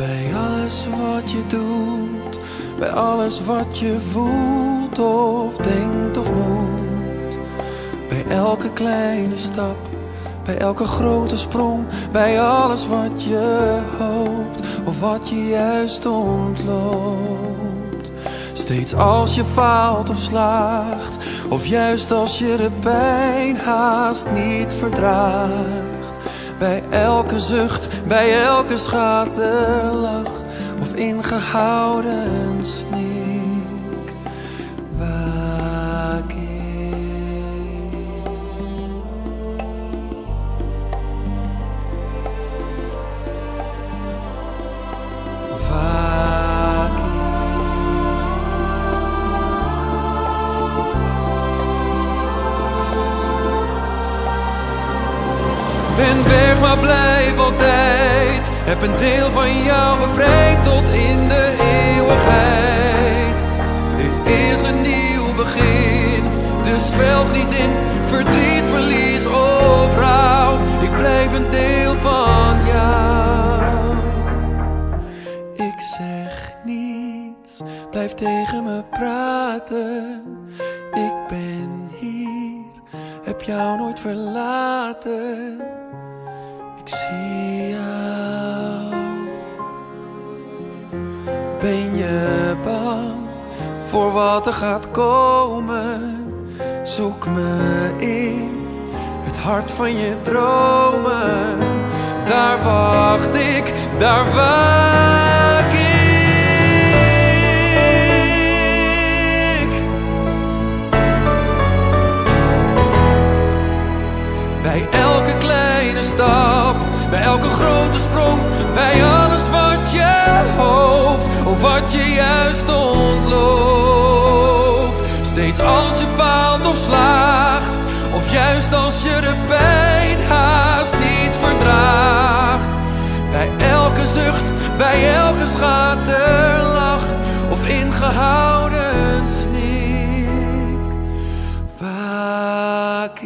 Bij alles wat je doet, bij alles wat je voelt of denkt of moet. Bij elke kleine stap, bij elke grote sprong, bij alles wat je hoopt of wat je juist ontloopt. Steeds als je faalt of slaagt, of juist als je de pijn haast niet verdraagt. Bij elke zucht, bij elke schaterlach of ingehouden snik. Ben weg, maar blijf altijd. Heb een deel van jou bevrijd tot in de eeuwigheid. Dit is een nieuw begin, dus zwelg niet in verdriet, verlies of rouw. Ik blijf een deel van jou. Ik zeg niets, blijf tegen me praten. Ik ben hier, heb jou nooit verlaten. Ik zie jou. Ben je bang voor wat er gaat komen? Zoek me in het hart van je dromen. Daar wacht ik, daar waak Steeds als je faalt of slaagt, of juist als je de pijn haast niet verdraagt. Bij elke zucht, bij elke schaterlach of ingehouden snik, vaak.